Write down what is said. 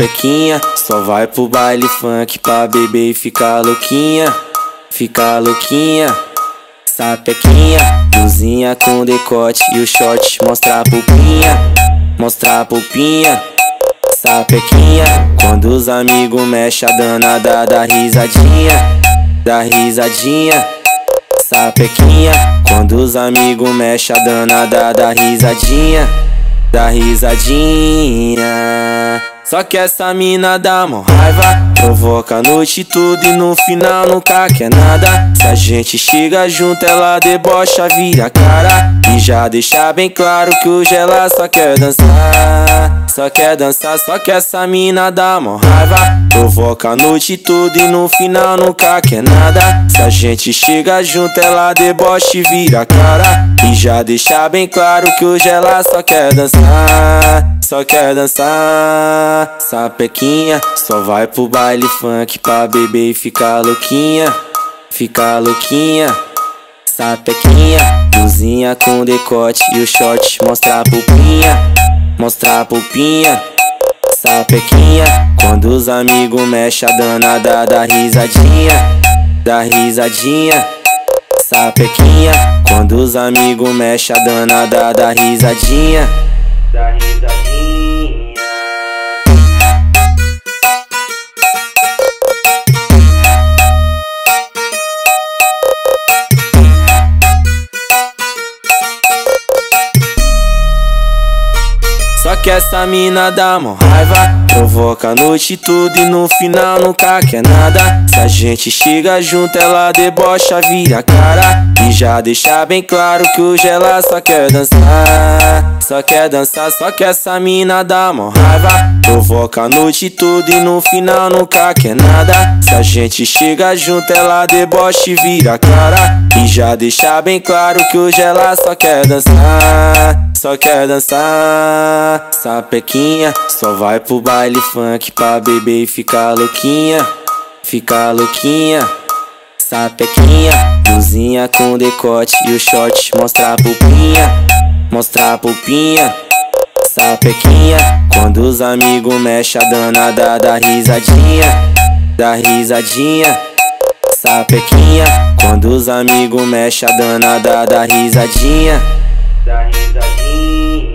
sapequinha Só vai pro baile funk pra beber e ficar louquinha Ficar louquinha. Sapequinha, luzinha com decote e o short mostra a pupinha Mostra a pupinha. Sapequinha, quando os amigos mexem a danada da risadinha Da risadinha. Sapequinha, quando os amigos mexem a danada da risadinha Da risadinha. Só que essa mina dá mó raiva. Provoca a noite tudo e no final nunca quer nada. Se a gente chega junto ela debocha, vira cara. E já deixa bem claro que hoje ela só quer dançar. Só quer dançar, só que essa mina dá mó raiva. Provoca a noite tudo e no final nunca quer nada. Se a gente chega junto ela debocha e vira cara E já deixa bem claro que hoje ela só quer dançar Só quer dançar. Sapequinha Só vai pro baile funk pra beber e ficar louquinha Ficar louquinha. Sapequinha, luzinha com decote e o short mostra a pupinha Mostra a pupinha. Sapequinha, quando os amigos mexem a danada da risadinha Da risadinha Sapequinha, quando os amigos mexem a danada da risadinha. Da risadinha. Só que essa mina dá mó raiva Provoca a noite tudo e no final nunca quer nada. Se a gente chega junto ela debocha, vira cara. E já deixa bem claro que hoje ela só quer dançar. Só quer dançar, só que essa mina dá mó raiva Provoca a noite tudo e no final nunca quer nada. Se a gente chega junto ela debocha e vira cara E já deixa bem claro que hoje ela só quer dançar Só quer dançar. Sapequinha Só vai pro baile funk pra beber e ficar louquinha Ficar louquinha. Sapequinha, luzinha com decote e o short mostra a pupinha Mostra a pupinha Sapequinha, quando os amigos mexem a danada da risadinha Da risadinha. Sapequinha, quando os amigos mexem a danada da risadinha Da risadinha